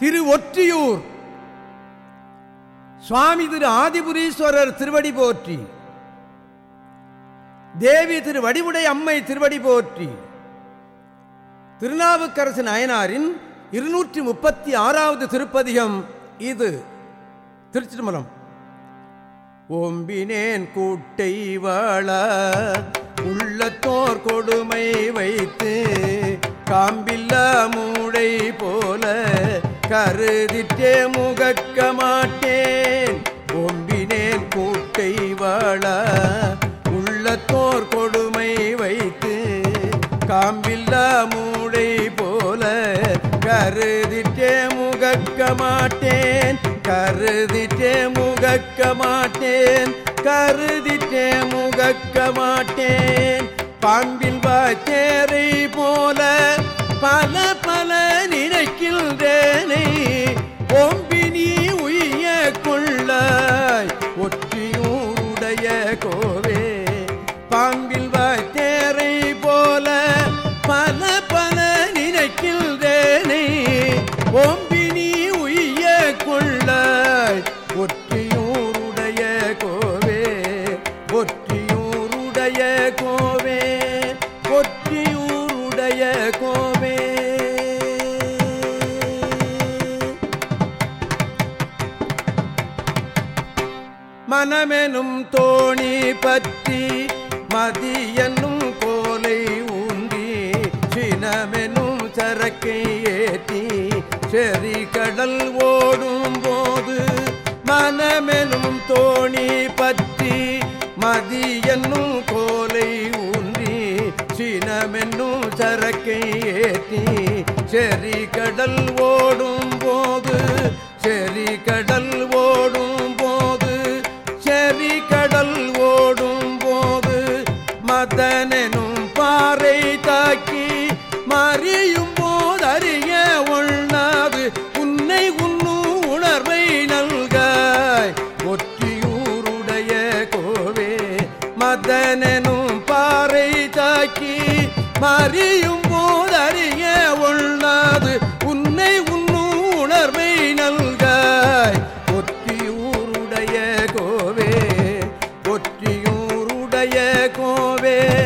திரு ஒற்றியூர் சுவாமி திரு ஆதிபுரீஸ்வரர் திருவடி போற்றி. தேவி திரு வடிவுடை அம்மை திருவடி போற்றி. திருநாவுக்கரசு நாயனாரின் இருநூற்றி முப்பத்தி ஆறாவது திருப்பதிகம் இது. திருச்சிதம்பரம் ஓம்பினேன் கூட்டை வாழ உள்ளத்தோர் கொடுமை வைத்து காம்பில்ல மூடை போல கருதிட்டே முகக்க மாட்டேன். ஓம்பினேன் கூட்டை வாழ உள்ளத்தோர் கொடுமை வைத்து காம்பில்லா மூளை போல கருதிட்டே முகக்க மாட்டேன். கருதிட்டே முகக்க மாட்டேன். கருதிட்டே முகக்க மாட்டேன். பாம்பில் வாச்சேரை போல கொள்ளாய் ஒற்றியூருடைய கோவே ஒற்றியூருடைய கோவே ஒற்றியூருடைய கோவே. மனமெனும் தோணி பற்றி மதியனும் கோலை ஊந்தி சினமெனும் சரக்கை ஏற்றி செறி கடல் ஓடும் போது மனமெனும் தோணி பற்றி மதி என்னும் கோலை ஊன்றி சினமென்னும் சரக்கை ஏற்றி செறி கடல் ஓடும் போது செறி கடல் மாதனும் பாறை தாக்கி மறியும் போதறிய உள்ளாது. உன்னை உன்னும் உணர்வை நல்காய். ஒற்றியூருடைய கோவே ஒற்றியூருடைய கோவே.